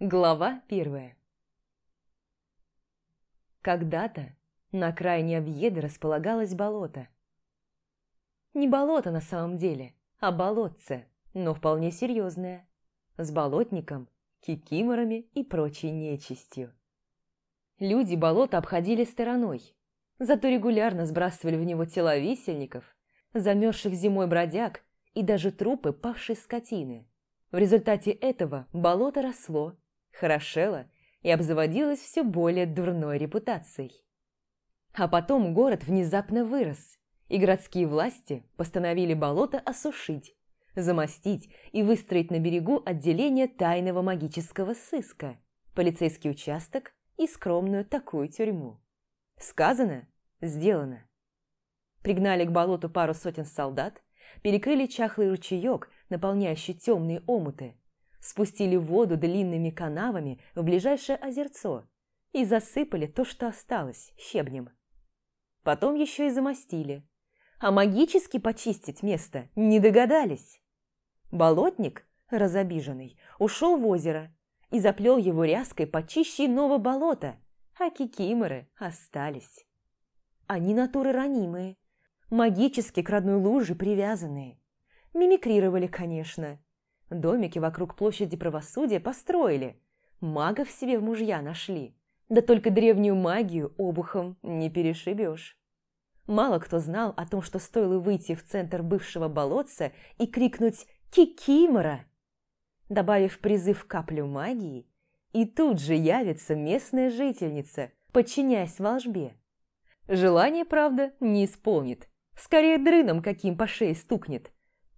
Глава первая Когда-то на окраине Объеда располагалось болото. Не болото на самом деле, а болотце, но вполне серьезное, с болотником, кикиморами и прочей нечистью. Люди болото обходили стороной, зато регулярно сбрасывали в него тела висельников, замерзших зимой бродяг и даже трупы павшей скотины. В результате этого болото росло, хорошело и обзаводилось все более дурной репутацией. А потом город внезапно вырос, и городские власти постановили болото осушить, замостить и выстроить на берегу отделение тайного магического сыска, полицейский участок и скромную такую тюрьму. Сказано – сделано. Пригнали к болоту пару сотен солдат, перекрыли чахлый ручеек, наполняющий темные омуты, спустили воду длинными канавами в ближайшее озерцо и засыпали то, что осталось, щебнем. Потом еще и замостили. А магически почистить место не догадались. Болотник, разобиженный, ушел в озеро и заплел его ряской почище иного болота, а кикиморы остались. Они натуры ранимые, магически к родной луже привязанные. Мимикрировали, конечно. Домики вокруг площади правосудия построили, магов себе в мужья нашли. Да только древнюю магию обухом не перешибешь. Мало кто знал о том, что стоило выйти в центр бывшего болотца и крикнуть «Кикимора!», добавив призыв каплю магии, и тут же явится местная жительница, подчиняясь волжбе. Желание, правда, не исполнит, скорее дрыном каким по шее стукнет,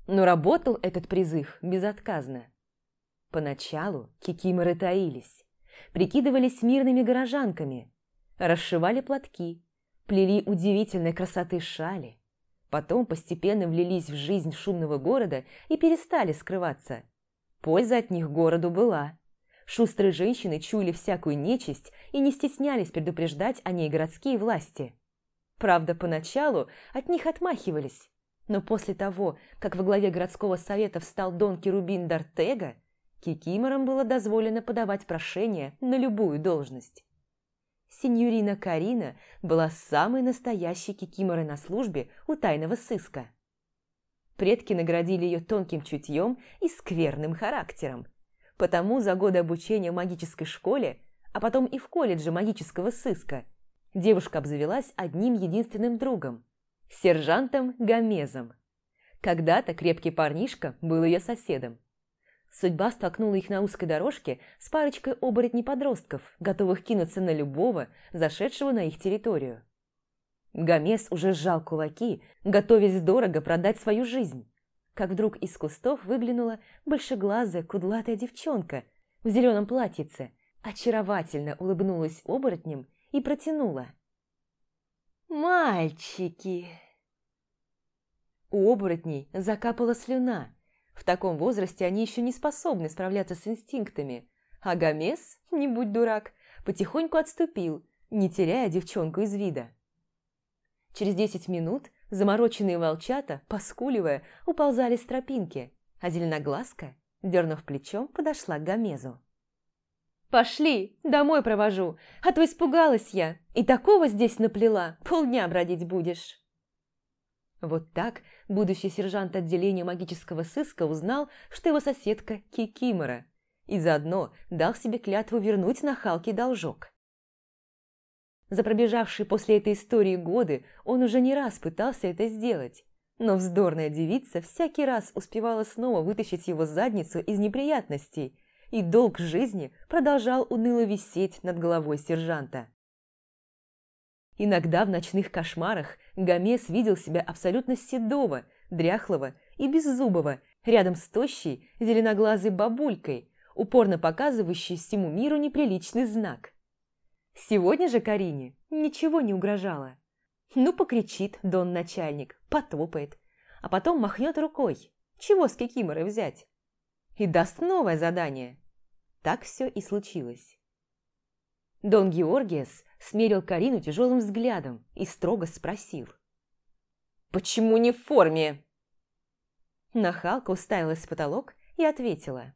но работал этот призыв безотказно. Поначалу кикиморы таились, прикидывались мирными горожанками, расшивали платки, плели удивительной красоты шали, потом постепенно влились в жизнь шумного города и перестали скрываться. Польза от них городу была. Шустрые женщины чуяли всякую нечисть и не стеснялись предупреждать о ней городские власти. Правда, поначалу от них отмахивались, но после того, как во главе городского совета встал Дон Керубин Дартега, кикиморам было дозволено подавать прошение на любую должность. Синьорина Карина была самой настоящей кикиморой на службе у тайного сыска. Предки наградили ее тонким чутьем и скверным характером. Потому за годы обучения в магической школе, а потом и в колледже магического сыска, девушка обзавелась одним единственным другом – сержантом Гомезом. Когда-то крепкий парнишка был ее соседом. Судьба столкнула их на узкой дорожке с парочкой оборотней-подростков, готовых кинуться на любого, зашедшего на их территорию. Гомес уже сжал кулаки, готовясь дорого продать свою жизнь. Как вдруг из кустов выглянула большеглазая кудлатая девчонка в зеленом платьице, очаровательно улыбнулась оборотнем и протянула. «Мальчики!» У оборотней закапала слюна. В таком возрасте они еще не способны справляться с инстинктами. А Гомес, не будь дурак, потихоньку отступил, не теряя девчонку из вида. Через десять минут замороченные волчата, поскуливая, уползали с тропинки, а зеленоглазка, дернув плечом, подошла к Гомезу. «Пошли, домой провожу, а то испугалась я, и такого здесь наплела, полдня бродить будешь». Вот так будущий сержант отделения магического сыска узнал, что его соседка Кикимора, и заодно дал себе клятву вернуть нахалке должок. За пробежавшие после этой истории годы он уже не раз пытался это сделать, но вздорная девица всякий раз успевала снова вытащить его задницу из неприятностей, и долг жизни продолжал уныло висеть над головой сержанта. Иногда в ночных кошмарах Гомес видел себя абсолютно седого, дряхлого и беззубого, рядом с тощей, зеленоглазой бабулькой, упорно показывающей всему миру неприличный знак. Сегодня же Карине ничего не угрожало. Ну, покричит дон начальник, потопает, а потом махнет рукой. Чего с Кикиморой взять? И даст новое задание. Так все и случилось. Дон Георгиес смерил Карину тяжелым взглядом и строго спросил. «Почему не в форме?» Нахалка уставилась в потолок и ответила.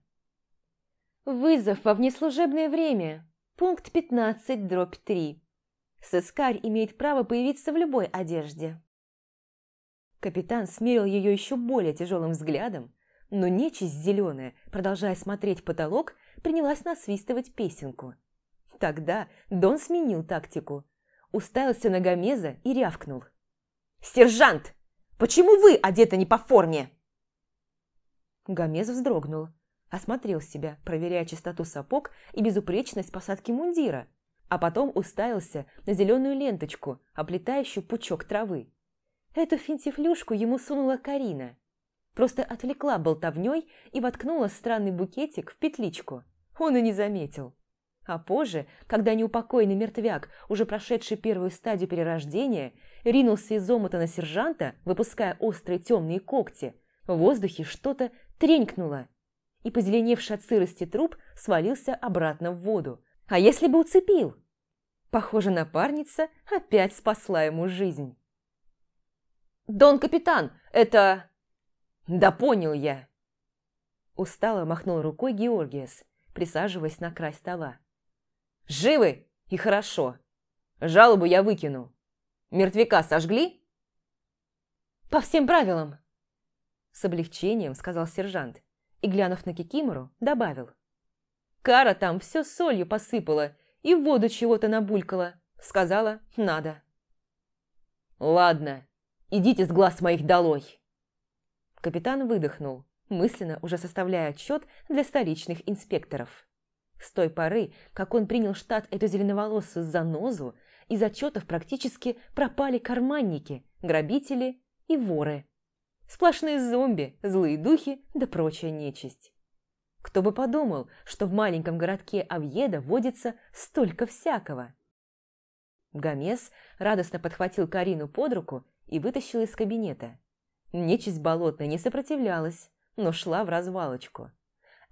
Вызов во внеслужебное время. Пункт 15, дробь 3. Сыскарь имеет право появиться в любой одежде. Капитан смерил ее еще более тяжелым взглядом, но нечисть зеленая, продолжая смотреть в потолок, принялась насвистывать песенку. Тогда Дон сменил тактику, уставился на Гомеза и рявкнул. «Сержант, почему вы одеты не по форме?» Гомез вздрогнул, осмотрел себя, проверяя чистоту сапог и безупречность посадки мундира, а потом уставился на зеленую ленточку, оплетающую пучок травы. Эту финтифлюшку ему сунула Карина. Просто отвлекла болтовней и воткнула странный букетик в петличку. Он и не заметил. А позже, когда неупокоенный мертвяк, уже прошедший первую стадию перерождения, ринулся из омута на сержанта, выпуская острые темные когти, в воздухе что-то тренькнуло, и позеленевший от сырости труп свалился обратно в воду. А если бы уцепил? Похоже, напарница опять спасла ему жизнь. «Дон капитан, это...» «Да понял я!» Устало махнул рукой Георгиес, присаживаясь на край стола. «Живы и хорошо. Жалобу я выкину. Мертвяка сожгли?» «По всем правилам!» С облегчением сказал сержант и, глянув на Кикимору, добавил. «Кара там все солью посыпала и в воду чего-то набулькала. Сказала, надо». «Ладно, идите с глаз моих долой!» Капитан выдохнул, мысленно уже составляя отчет для столичных инспекторов. С той поры, как он принял штат эту зеленоволосую занозу, из отчетов практически пропали карманники, грабители и воры. Сплошные зомби, злые духи да прочая нечисть. Кто бы подумал, что в маленьком городке Авьеда водится столько всякого. Гомес радостно подхватил Карину под руку и вытащил из кабинета. Нечисть болотная не сопротивлялась, но шла в развалочку.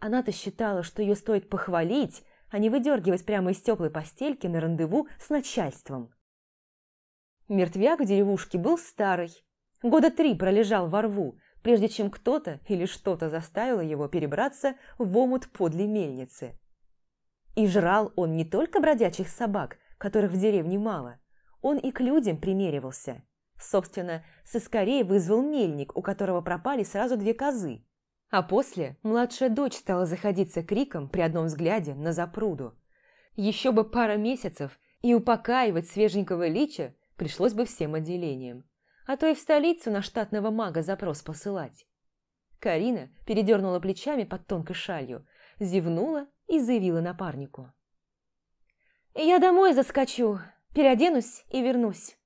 Она-то считала, что ее стоит похвалить, а не выдергивать прямо из теплой постельки на рандеву с начальством. Мертвяк в деревушке был старый. Года три пролежал во рву, прежде чем кто-то или что-то заставило его перебраться в омут подле мельницы. И жрал он не только бродячих собак, которых в деревне мало, он и к людям примеривался. Собственно, сыскорей вызвал мельник, у которого пропали сразу две козы. А после младшая дочь стала заходиться криком при одном взгляде на запруду. Еще бы пара месяцев, и упокаивать свеженького лича пришлось бы всем отделениям. А то и в столицу на штатного мага запрос посылать. Карина передернула плечами под тонкой шалью, зевнула и заявила напарнику. «Я домой заскочу, переоденусь и вернусь».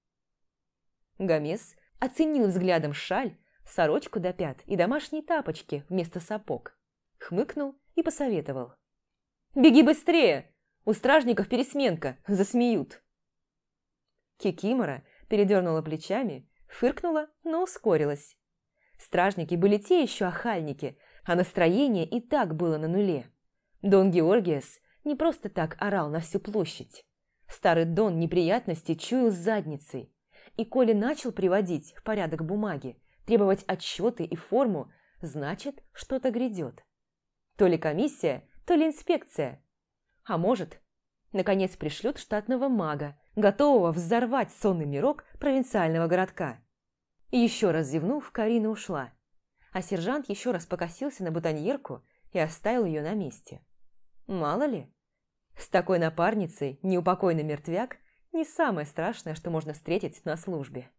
Гомес оценил взглядом шаль, сорочку до пят и домашние тапочки вместо сапог. Хмыкнул и посоветовал. «Беги быстрее! У стражников пересменка, засмеют!» Кикимора передернула плечами, фыркнула, но ускорилась. Стражники были те еще охальники, а настроение и так было на нуле. Дон Георгиес не просто так орал на всю площадь. Старый Дон неприятности чуял задницей, и коли начал приводить в порядок бумаги, требовать отчеты и форму, значит, что-то грядет. То ли комиссия, то ли инспекция. А может, наконец пришлют штатного мага, готового взорвать сонный мирок провинциального городка. И еще раз зевнув, Карина ушла. А сержант еще раз покосился на бутоньерку и оставил ее на месте. Мало ли, с такой напарницей неупокойный мертвяк не самое страшное, что можно встретить на службе.